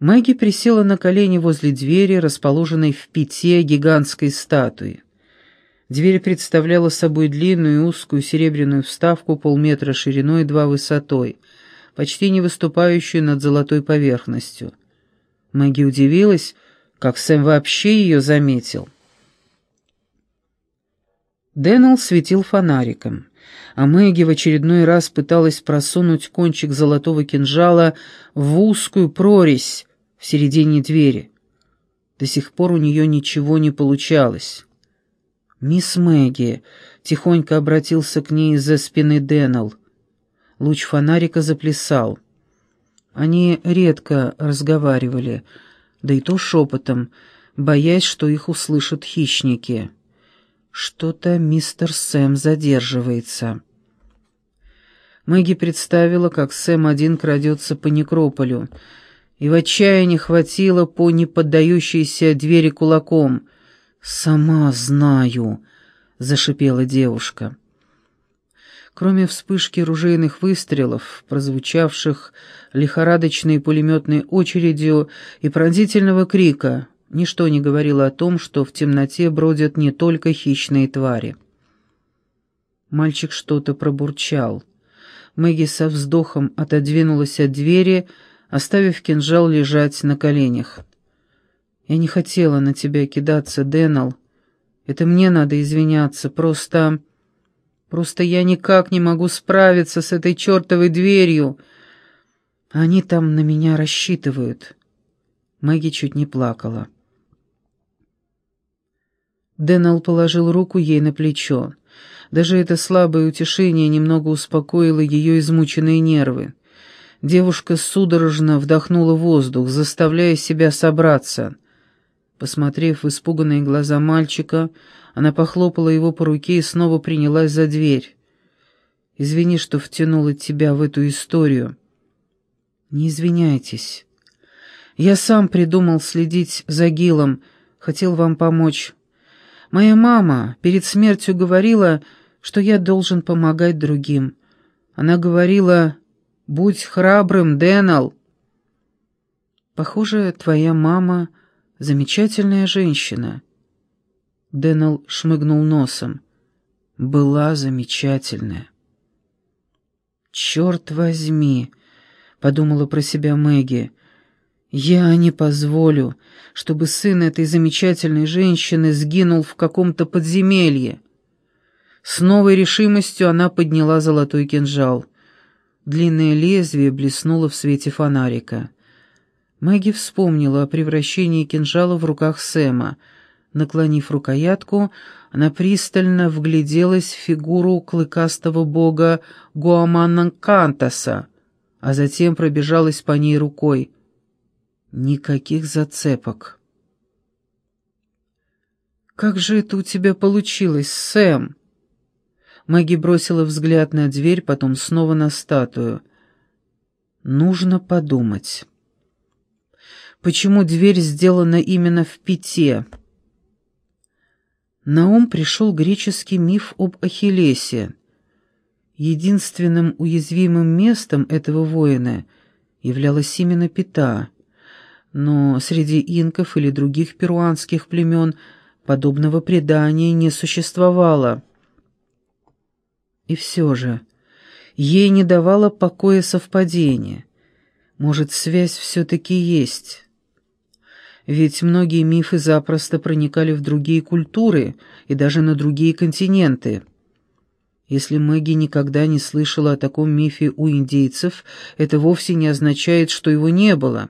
Мэгги присела на колени возле двери, расположенной в пяте гигантской статуи. Дверь представляла собой длинную узкую серебряную вставку полметра шириной и два высотой, почти не выступающую над золотой поверхностью. Мэгги удивилась, как Сэм вообще ее заметил. Дэннел светил фонариком, а Мэгги в очередной раз пыталась просунуть кончик золотого кинжала в узкую прорезь в середине двери. До сих пор у нее ничего не получалось. «Мисс Мэгги», — тихонько обратился к ней из-за спины Дэннел. Луч фонарика заплясал. Они редко разговаривали, да и то шепотом, боясь, что их услышат хищники. Что-то мистер Сэм задерживается. Мэгги представила, как Сэм один крадется по некрополю, и в отчаянии хватило по неподдающейся двери кулаком. «Сама знаю», — зашипела девушка. Кроме вспышки ружейных выстрелов, прозвучавших лихорадочной пулеметной очередью и пронзительного крика, ничто не говорило о том, что в темноте бродят не только хищные твари. Мальчик что-то пробурчал. Мэгги со вздохом отодвинулась от двери, оставив кинжал лежать на коленях. «Я не хотела на тебя кидаться, Дэннел. Это мне надо извиняться, просто...» Просто я никак не могу справиться с этой чертовой дверью. Они там на меня рассчитывают. Мэгги чуть не плакала. Дэннел положил руку ей на плечо. Даже это слабое утешение немного успокоило ее измученные нервы. Девушка судорожно вдохнула воздух, заставляя себя собраться. Посмотрев в испуганные глаза мальчика, она похлопала его по руке и снова принялась за дверь. «Извини, что втянула тебя в эту историю». «Не извиняйтесь. Я сам придумал следить за Гилом, хотел вам помочь. Моя мама перед смертью говорила, что я должен помогать другим. Она говорила, будь храбрым, Дэннел». «Похоже, твоя мама замечательная женщина». Дэннел шмыгнул носом. «Была замечательная». «Черт возьми!» — подумала про себя Мэгги. «Я не позволю, чтобы сын этой замечательной женщины сгинул в каком-то подземелье». С новой решимостью она подняла золотой кинжал. Длинное лезвие блеснуло в свете фонарика. Мэгги вспомнила о превращении кинжала в руках Сэма — Наклонив рукоятку, она пристально вгляделась в фигуру клыкастого бога Гуамананкантаса, а затем пробежалась по ней рукой. Никаких зацепок. «Как же это у тебя получилось, Сэм?» Мэгги бросила взгляд на дверь, потом снова на статую. «Нужно подумать. Почему дверь сделана именно в пяте?» На ум пришел греческий миф об Ахиллесе. Единственным уязвимым местом этого воина являлась именно Пита, но среди инков или других перуанских племен подобного предания не существовало. И все же ей не давало покоя совпадение. Может, связь все-таки есть ведь многие мифы запросто проникали в другие культуры и даже на другие континенты. Если Мэгги никогда не слышала о таком мифе у индейцев, это вовсе не означает, что его не было.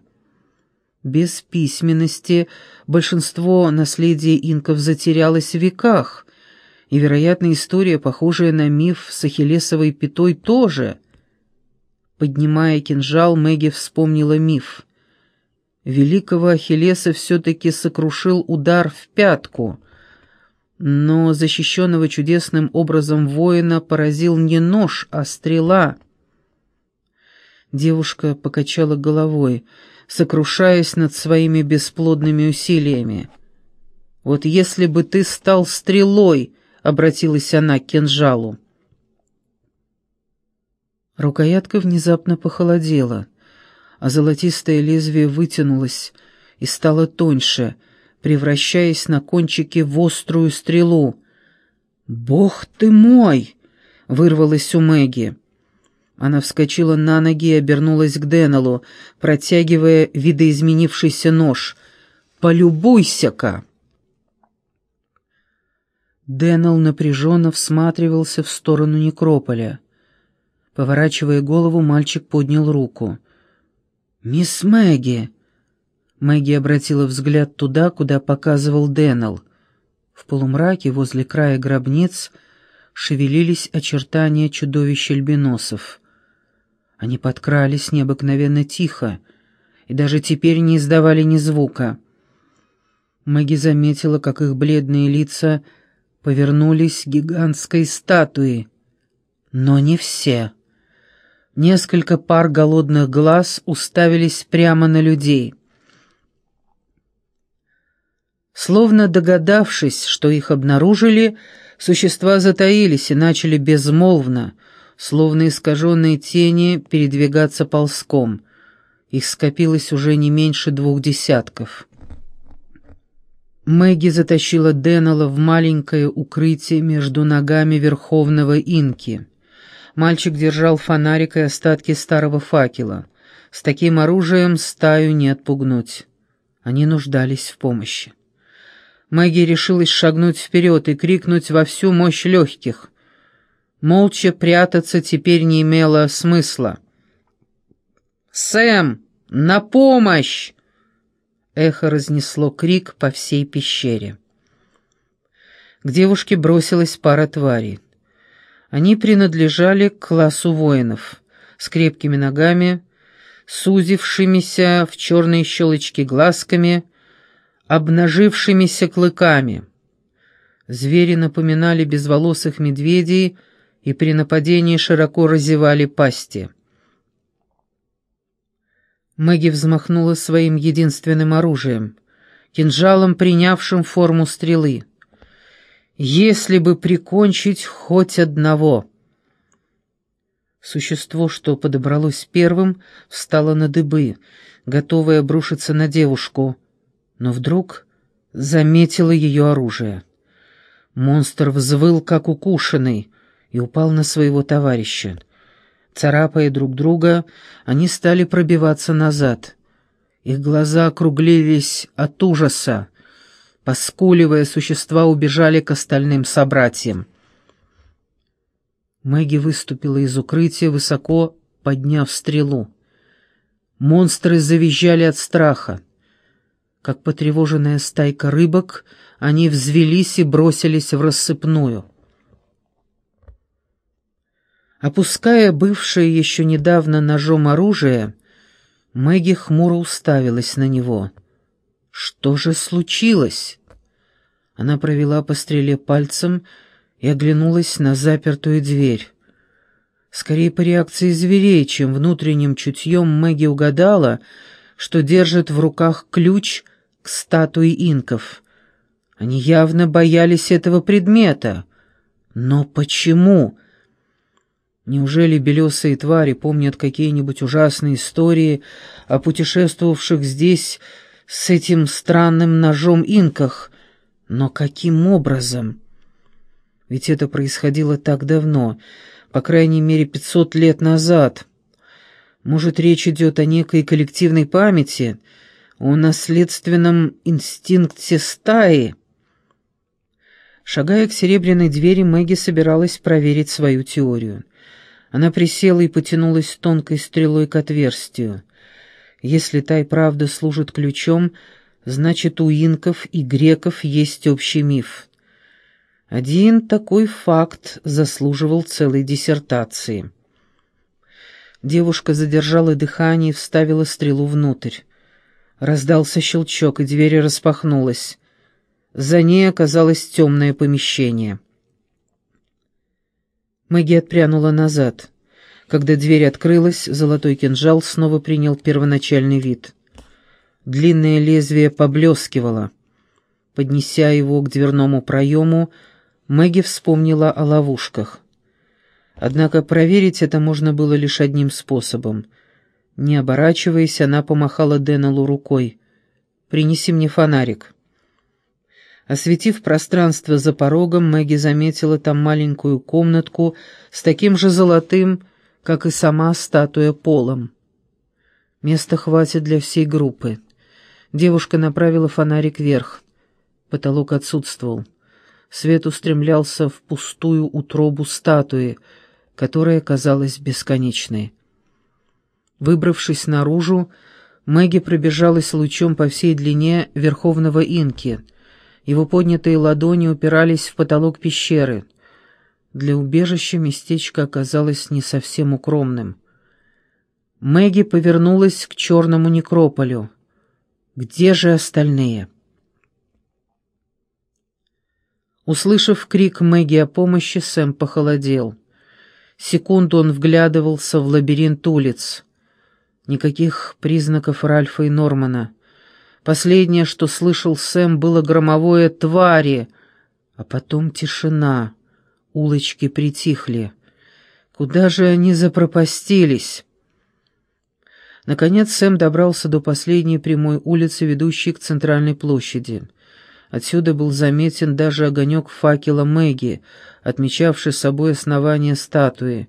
Без письменности. Большинство наследия инков затерялось в веках, и, вероятно, история, похожая на миф с Ахиллесовой пятой, тоже. Поднимая кинжал, Мэгги вспомнила миф — Великого Ахиллеса все-таки сокрушил удар в пятку, но защищенного чудесным образом воина поразил не нож, а стрела. Девушка покачала головой, сокрушаясь над своими бесплодными усилиями. «Вот если бы ты стал стрелой», — обратилась она к кинжалу. Рукоятка внезапно похолодела — а золотистое лезвие вытянулось и стало тоньше, превращаясь на кончике в острую стрелу. «Бог ты мой!» — вырвалось у Мэгги. Она вскочила на ноги и обернулась к Деннеллу, протягивая видоизменившийся нож. «Полюбуйся-ка!» Деннелл напряженно всматривался в сторону некрополя. Поворачивая голову, мальчик поднял руку. «Мисс Мэгги!» Мэгги обратила взгляд туда, куда показывал Деннелл. В полумраке возле края гробниц шевелились очертания чудовищ альбиносов. Они подкрались необыкновенно тихо и даже теперь не издавали ни звука. Мэгги заметила, как их бледные лица повернулись гигантской статуи. Но не все. Несколько пар голодных глаз уставились прямо на людей. Словно догадавшись, что их обнаружили, существа затаились и начали безмолвно, словно искаженные тени, передвигаться ползком. Их скопилось уже не меньше двух десятков. Мэгги затащила Деннелла в маленькое укрытие между ногами верховного инки. Мальчик держал фонарик и остатки старого факела. С таким оружием стаю не отпугнуть. Они нуждались в помощи. Мэгги решилась шагнуть вперед и крикнуть во всю мощь легких. Молча прятаться теперь не имело смысла. «Сэм, на помощь!» Эхо разнесло крик по всей пещере. К девушке бросилась пара тварей. Они принадлежали к классу воинов, с крепкими ногами, сузившимися в черные щелочки глазками, обнажившимися клыками. Звери напоминали безволосых медведей и при нападении широко разевали пасти. Мэгги взмахнула своим единственным оружием, кинжалом, принявшим форму стрелы. «Если бы прикончить хоть одного!» Существо, что подобралось первым, встало на дыбы, готовое обрушиться на девушку, но вдруг заметило ее оружие. Монстр взвыл, как укушенный, и упал на своего товарища. Царапая друг друга, они стали пробиваться назад. Их глаза округлились от ужаса. Поскуливая, существа убежали к остальным собратьям. Мэгги выступила из укрытия, высоко подняв стрелу. Монстры завизжали от страха. Как потревоженная стайка рыбок, они взвелись и бросились в рассыпную. Опуская бывшее еще недавно ножом оружие, Мэгги хмуро уставилась на него. «Что же случилось?» Она провела по стреле пальцем и оглянулась на запертую дверь. Скорее по реакции зверей, чем внутренним чутьем Мэгги угадала, что держит в руках ключ к статуе инков. Они явно боялись этого предмета. Но почему? Неужели белесые твари помнят какие-нибудь ужасные истории о путешествовавших здесь с этим странным ножом инках? Но каким образом? Ведь это происходило так давно, по крайней мере пятьсот лет назад. Может, речь идет о некой коллективной памяти, о наследственном инстинкте стаи? Шагая к серебряной двери, Мэгги собиралась проверить свою теорию. Она присела и потянулась тонкой стрелой к отверстию. Если та и правда служит ключом, значит, у инков и греков есть общий миф. Один такой факт заслуживал целой диссертации. Девушка задержала дыхание и вставила стрелу внутрь. Раздался щелчок, и дверь распахнулась. За ней оказалось темное помещение. Мэгги отпрянула назад. Когда дверь открылась, золотой кинжал снова принял первоначальный вид. Длинное лезвие поблескивало. Поднеся его к дверному проему, Мэгги вспомнила о ловушках. Однако проверить это можно было лишь одним способом. Не оборачиваясь, она помахала Деннеллу рукой. «Принеси мне фонарик». Осветив пространство за порогом, Мэгги заметила там маленькую комнатку с таким же золотым, как и сама статуя полом. Места хватит для всей группы. Девушка направила фонарик вверх. Потолок отсутствовал. Свет устремлялся в пустую утробу статуи, которая казалась бесконечной. Выбравшись наружу, Мэгги пробежалась лучом по всей длине Верховного Инки. Его поднятые ладони упирались в потолок пещеры. Для убежища местечко оказалось не совсем укромным. Мэгги повернулась к черному некрополю. «Где же остальные?» Услышав крик Мэгги о помощи, Сэм похолодел. Секунду он вглядывался в лабиринт улиц. Никаких признаков Ральфа и Нормана. Последнее, что слышал Сэм, было громовое «твари», а потом тишина. Улочки притихли. Куда же они запропастились? Наконец Сэм добрался до последней прямой улицы, ведущей к центральной площади. Отсюда был заметен даже огонек факела Мэгги, отмечавший собой основание статуи.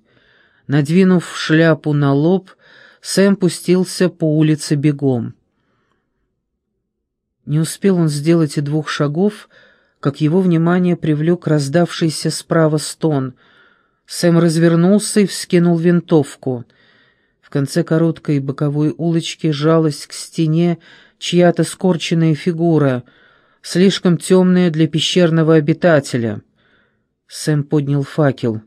Надвинув шляпу на лоб, Сэм пустился по улице бегом. Не успел он сделать и двух шагов, как его внимание привлек раздавшийся справа стон. Сэм развернулся и вскинул винтовку — в конце короткой боковой улочки жалась к стене чья-то скорченная фигура, слишком темная для пещерного обитателя. Сэм поднял факел.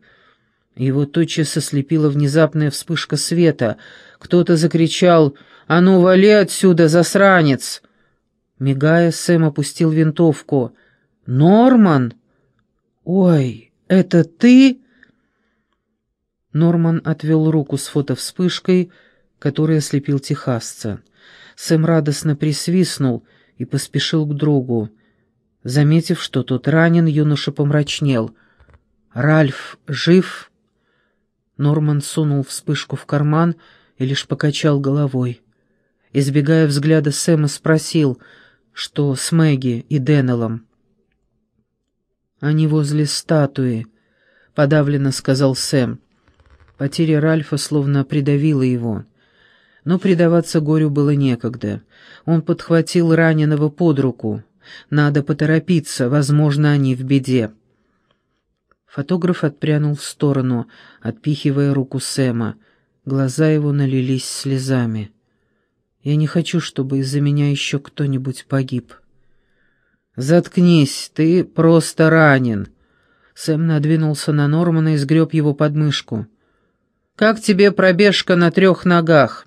Его тотчас ослепила внезапная вспышка света. Кто-то закричал «А ну, вали отсюда, засранец!» Мигая, Сэм опустил винтовку. «Норман!» «Ой, это ты?» Норман отвел руку с фотовспышкой, который ослепил техасца. Сэм радостно присвистнул и поспешил к другу. Заметив, что тот ранен, юноша помрачнел. «Ральф жив?» Норман сунул вспышку в карман и лишь покачал головой. Избегая взгляда Сэма, спросил, что с Мэгги и Деннеллом. «Они возле статуи», — подавленно сказал Сэм. Потеря Ральфа словно придавила его. Но предаваться горю было некогда. Он подхватил раненого под руку. Надо поторопиться, возможно, они в беде. Фотограф отпрянул в сторону, отпихивая руку Сэма. Глаза его налились слезами. «Я не хочу, чтобы из-за меня еще кто-нибудь погиб». «Заткнись, ты просто ранен». Сэм надвинулся на Нормана и сгреб его подмышку. «Как тебе пробежка на трех ногах?»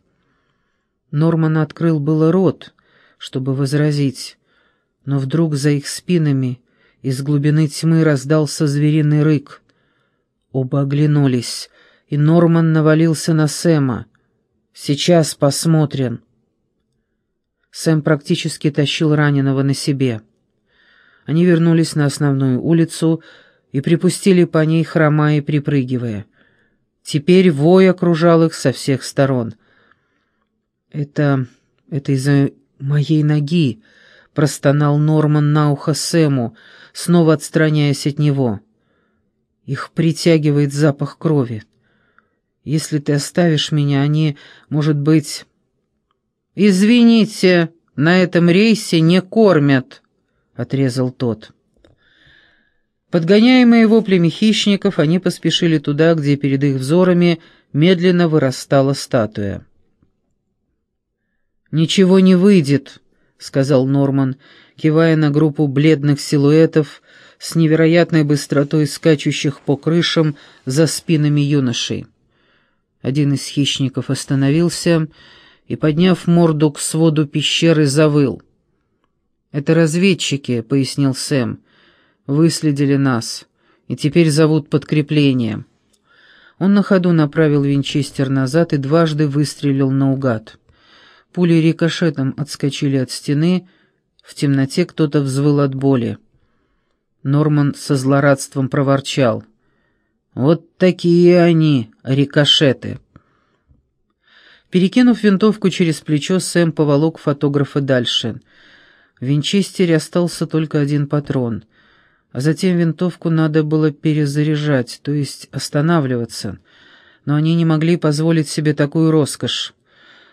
Норман открыл было рот, чтобы возразить, но вдруг за их спинами из глубины тьмы раздался звериный рык. Оба оглянулись, и Норман навалился на Сэма. «Сейчас посмотрим». Сэм практически тащил раненого на себе. Они вернулись на основную улицу и припустили по ней, хромая и припрыгивая. Теперь вой окружал их со всех сторон. «Это... это из-за моей ноги», — простонал Норман на ухо Сэму, снова отстраняясь от него. «Их притягивает запах крови. Если ты оставишь меня, они, может быть...» «Извините, на этом рейсе не кормят», — отрезал тот. Подгоняемые воплями хищников, они поспешили туда, где перед их взорами медленно вырастала статуя. «Ничего не выйдет», — сказал Норман, кивая на группу бледных силуэтов с невероятной быстротой скачущих по крышам за спинами юношей. Один из хищников остановился и, подняв морду к своду пещеры, завыл. «Это разведчики», — пояснил Сэм, — выследили нас и теперь зовут подкрепление». Он на ходу направил винчестер назад и дважды выстрелил наугад. Пули рикошетом отскочили от стены, в темноте кто-то взвыл от боли. Норман со злорадством проворчал. «Вот такие они, рикошеты!» Перекинув винтовку через плечо, Сэм поволок фотографа дальше. В винчестере остался только один патрон. А затем винтовку надо было перезаряжать, то есть останавливаться. Но они не могли позволить себе такую роскошь.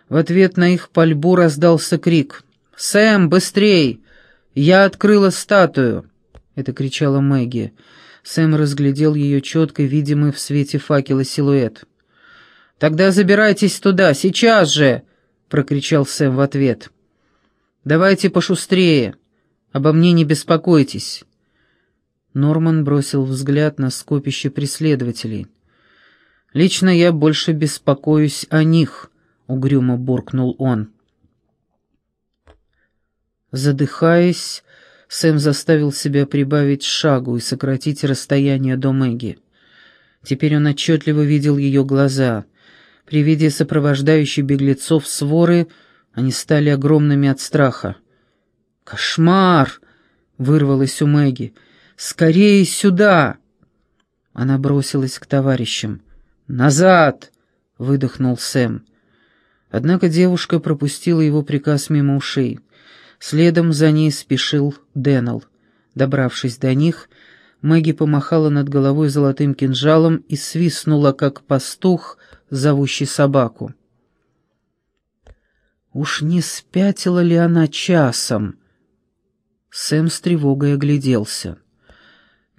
В ответ на их пальбу раздался крик. «Сэм, быстрей! Я открыла статую!» Это кричала Мэгги. Сэм разглядел ее четко, видимый в свете факела силуэт. «Тогда забирайтесь туда, сейчас же!» — прокричал Сэм в ответ. «Давайте пошустрее. Обо мне не беспокойтесь». Норман бросил взгляд на скопище преследователей. «Лично я больше беспокоюсь о них», — угрюмо буркнул он. Задыхаясь, Сэм заставил себя прибавить шагу и сократить расстояние до Мэгги. Теперь он отчетливо видел ее глаза. При виде сопровождающей беглецов своры они стали огромными от страха. «Кошмар!» — вырвалось у Мэгги. «Скорее сюда!» Она бросилась к товарищам. «Назад!» — выдохнул Сэм. Однако девушка пропустила его приказ мимо ушей. Следом за ней спешил Дэннел. Добравшись до них, Мэгги помахала над головой золотым кинжалом и свистнула, как пастух, зовущий собаку. Уж не спятила ли она часом? Сэм с тревогой огляделся.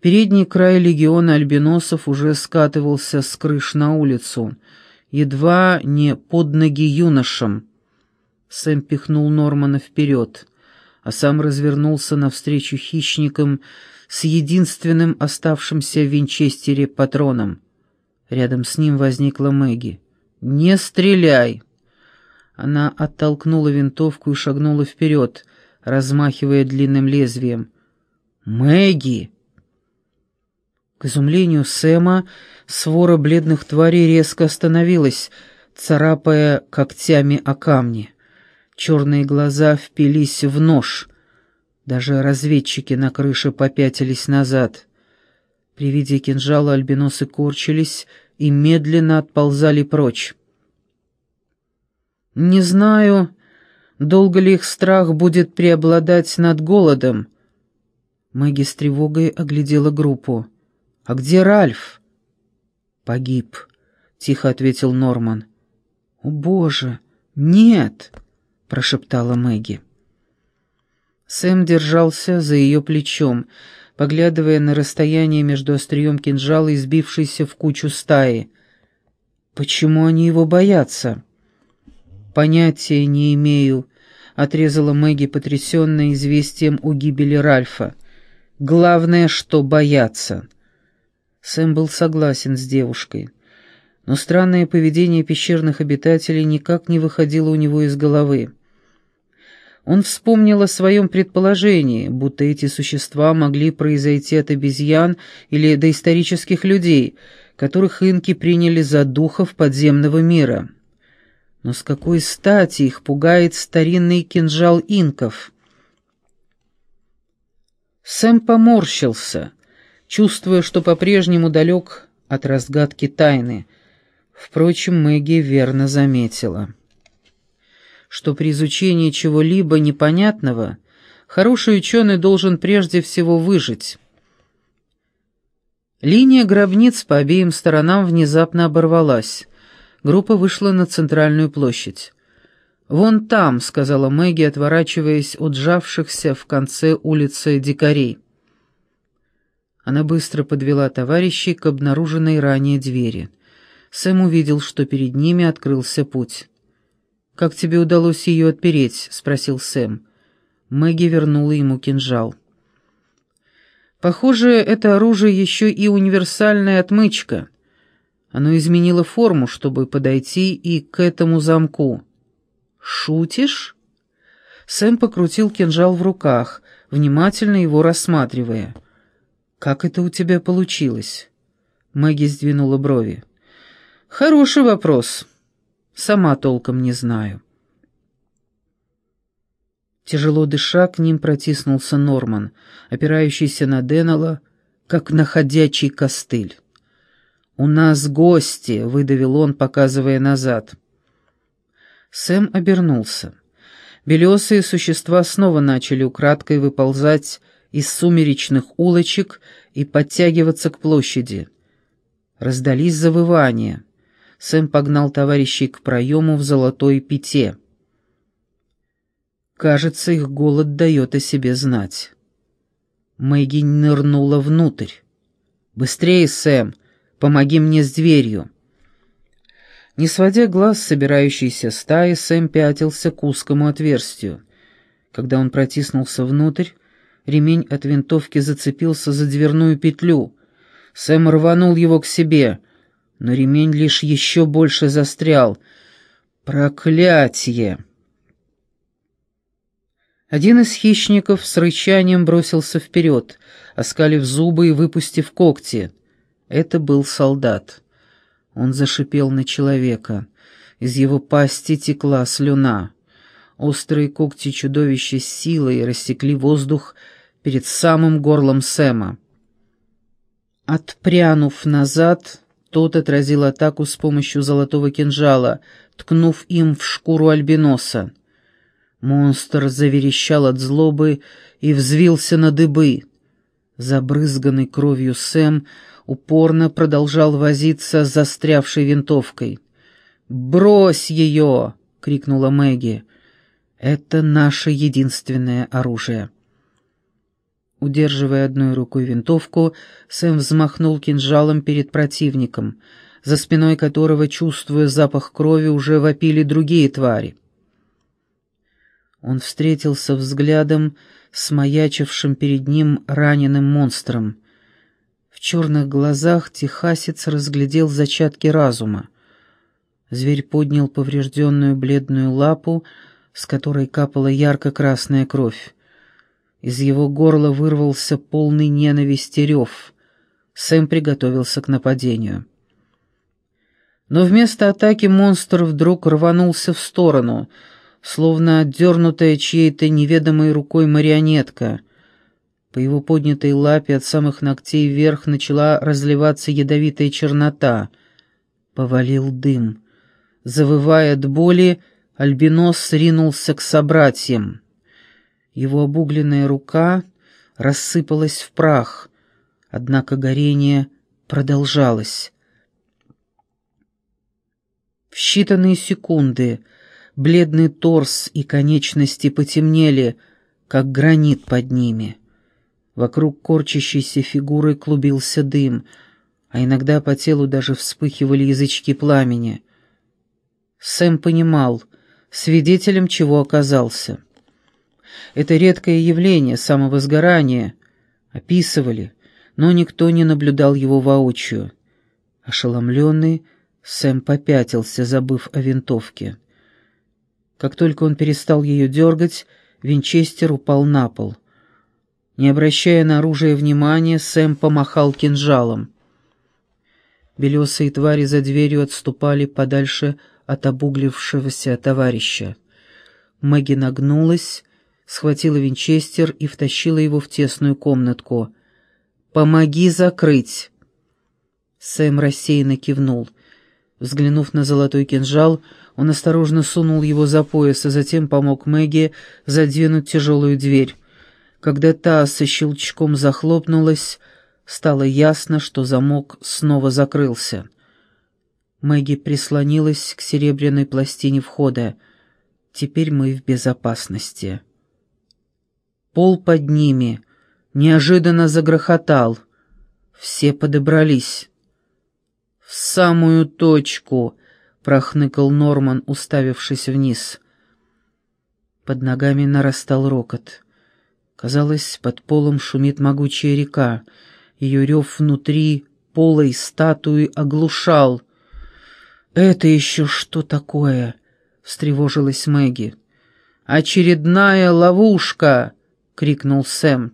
Передний край легиона альбиносов уже скатывался с крыш на улицу, едва не под ноги юношам. Сэм пихнул Нормана вперед, а сам развернулся навстречу хищникам с единственным оставшимся в винчестере патроном. Рядом с ним возникла Мэгги. «Не стреляй!» Она оттолкнула винтовку и шагнула вперед, размахивая длинным лезвием. «Мэгги!» К изумлению Сэма свора бледных тварей резко остановилась, царапая когтями о камни. Черные глаза впились в нож. Даже разведчики на крыше попятились назад. При виде кинжала альбиносы корчились и медленно отползали прочь. «Не знаю, долго ли их страх будет преобладать над голодом». Мэгги с тревогой оглядела группу. «А где Ральф?» «Погиб», — тихо ответил Норман. «О, Боже, нет!» прошептала Мэгги. Сэм держался за ее плечом, поглядывая на расстояние между острием кинжала и сбившейся в кучу стаи. «Почему они его боятся?» «Понятия не имею», — отрезала Мэгги, потрясенная известием о гибели Ральфа. «Главное, что боятся». Сэм был согласен с девушкой. Но странное поведение пещерных обитателей никак не выходило у него из головы. Он вспомнил о своем предположении, будто эти существа могли произойти от обезьян или доисторических людей, которых инки приняли за духов подземного мира. Но с какой стати их пугает старинный кинжал инков? Сэм поморщился, чувствуя, что по-прежнему далек от разгадки тайны. Впрочем, Мэгги верно заметила что при изучении чего-либо непонятного хороший ученый должен прежде всего выжить. Линия гробниц по обеим сторонам внезапно оборвалась. Группа вышла на центральную площадь. «Вон там», — сказала Мэгги, отворачиваясь от сжавшихся в конце улицы дикарей. Она быстро подвела товарищей к обнаруженной ранее двери. Сэм увидел, что перед ними открылся путь. «Как тебе удалось ее отпереть?» — спросил Сэм. Мэгги вернула ему кинжал. «Похоже, это оружие еще и универсальная отмычка. Оно изменило форму, чтобы подойти и к этому замку». «Шутишь?» Сэм покрутил кинжал в руках, внимательно его рассматривая. «Как это у тебя получилось?» Мэгги сдвинула брови. «Хороший вопрос. Сама толком не знаю. Тяжело дыша, к ним протиснулся Норман, опирающийся на Деннелла, как на ходячий костыль. «У нас гости», — выдавил он, показывая назад. Сэм обернулся. Белесые существа снова начали украдкой выползать из сумеречных улочек и подтягиваться к площади. Раздались завывания. Сэм погнал товарищей к проему в золотой пяте. Кажется, их голод дает о себе знать. Мэгги нырнула внутрь. «Быстрее, Сэм! Помоги мне с дверью!» Не сводя глаз собирающейся стаи, Сэм пятился к узкому отверстию. Когда он протиснулся внутрь, ремень от винтовки зацепился за дверную петлю. Сэм рванул его к себе, но ремень лишь еще больше застрял. «Проклятие!» Один из хищников с рычанием бросился вперед, оскалив зубы и выпустив когти. Это был солдат. Он зашипел на человека. Из его пасти текла слюна. Острые когти чудовища силой рассекли воздух перед самым горлом Сэма. Отпрянув назад, тот отразил атаку с помощью золотого кинжала, ткнув им в шкуру альбиноса. Монстр заверещал от злобы и взвился на дыбы. Забрызганный кровью Сэм упорно продолжал возиться с застрявшей винтовкой. «Брось ее!» — крикнула Мэгги. «Это наше единственное оружие». Удерживая одной рукой винтовку, Сэм взмахнул кинжалом перед противником, за спиной которого, чувствуя запах крови, уже вопили другие твари. Он встретился взглядом с маячившим перед ним раненым монстром — в черных глазах техасец разглядел зачатки разума. Зверь поднял поврежденную бледную лапу, с которой капала ярко-красная кровь. Из его горла вырвался полный ненависти рев. Сэм приготовился к нападению. Но вместо атаки монстр вдруг рванулся в сторону, словно отдернутая чьей-то неведомой рукой марионетка — по его поднятой лапе от самых ногтей вверх начала разливаться ядовитая чернота. Повалил дым. Завывая от боли, Альбинос ринулся к собратьям. Его обугленная рука рассыпалась в прах, однако горение продолжалось. В считанные секунды бледный торс и конечности потемнели, как гранит под ними. Вокруг корчащейся фигуры клубился дым, а иногда по телу даже вспыхивали язычки пламени. Сэм понимал, свидетелем чего оказался. Это редкое явление самовозгорания описывали, но никто не наблюдал его воочию. Ошеломленный, Сэм попятился, забыв о винтовке. Как только он перестал ее дергать, Винчестер упал на пол — не обращая на оружие внимания, Сэм помахал кинжалом. Белесые твари за дверью отступали подальше от обуглившегося товарища. Мэгги нагнулась, схватила винчестер и втащила его в тесную комнатку. «Помоги закрыть!» Сэм рассеянно кивнул. Взглянув на золотой кинжал, он осторожно сунул его за пояс, а затем помог Мэгги задвинуть тяжелую дверь. Когда та со щелчком захлопнулась, стало ясно, что замок снова закрылся. Мэгги прислонилась к серебряной пластине входа. Теперь мы в безопасности. Пол под ними неожиданно загрохотал. Все подобрались. «В самую точку!» — прохныкал Норман, уставившись вниз. Под ногами нарастал рокот. Казалось, под полом шумит могучая река. Ее рев внутри полой статуи оглушал. «Это еще что такое?» — встревожилась Мэгги. «Очередная ловушка!» — крикнул Сэм.